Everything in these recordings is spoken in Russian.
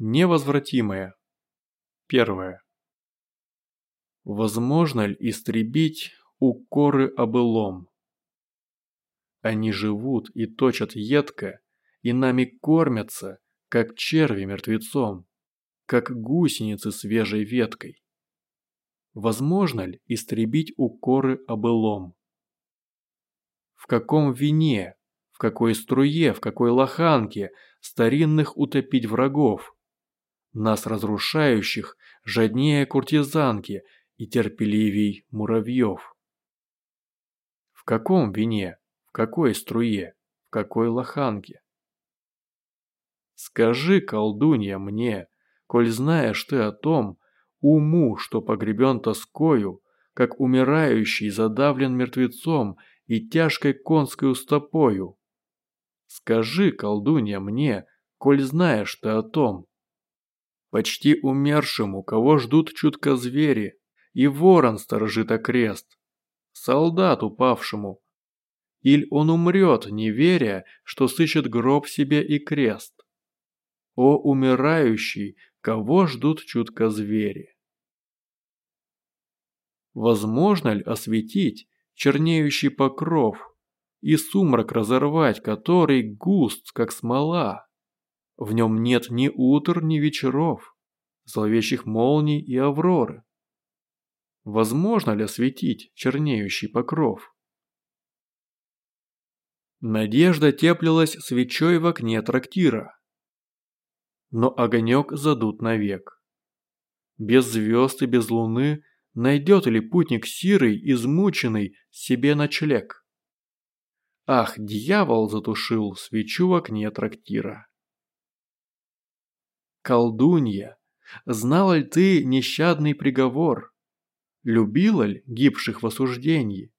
Невозвратимое. Первое. Возможно ли истребить укоры о былом? Они живут и точат едко, и нами кормятся, как черви мертвецом, как гусеницы свежей веткой. Возможно ли истребить укоры о былом? В каком вине, в какой струе, в какой лоханке старинных утопить врагов? Нас разрушающих, жаднее куртизанки и терпеливей муравьев. В каком вине, в какой струе, в какой лоханке? Скажи, колдунья, мне, коль знаешь ты о том, уму, что погребен тоскою, как умирающий задавлен мертвецом и тяжкой конской устопою. Скажи, колдунья, мне, коль знаешь ты о том. Почти умершему, кого ждут чутко звери, и ворон сторожит окрест. Солдат упавшему. Иль он умрет, не веря, что сыщет гроб себе и крест. О умирающий, кого ждут чутко звери. Возможно ли осветить чернеющий покров и сумрак разорвать, который густ, как смола? В нем нет ни утр, ни вечеров, зловещих молний и авроры. Возможно ли осветить чернеющий покров? Надежда теплилась свечой в окне трактира. Но огонек задут навек. Без звезд и без луны найдет ли путник сирый, измученный, себе ночлег? Ах, дьявол затушил свечу в окне трактира. Колдунья, знала ли ты нещадный приговор? Любила ли гибших в осуждении?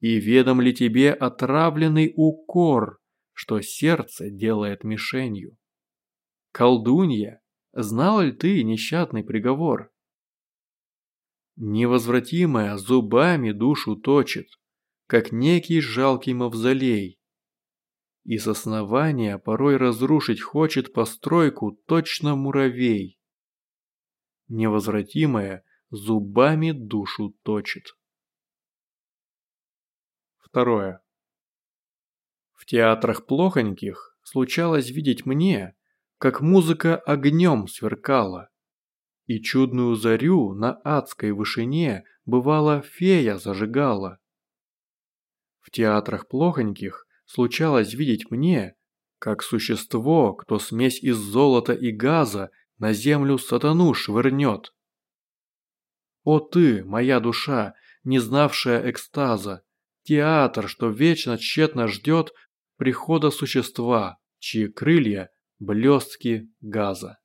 И ведом ли тебе отравленный укор, что сердце делает мишенью? Колдунья, знала ли ты нещадный приговор? Невозвратимая зубами душу точит, как некий жалкий мавзолей. И с основания порой разрушить хочет постройку точно муравей. Невозвратимая зубами душу точит. Второе. В театрах плохоньких случалось видеть мне, как музыка огнем сверкала, и чудную зарю на адской вышине бывало фея зажигала. В театрах плохоньких случалось видеть мне, как существо, кто смесь из золота и газа на землю сатану швырнет. О ты, моя душа, не знавшая экстаза, театр, что вечно тщетно ждет прихода существа, чьи крылья – блестки газа.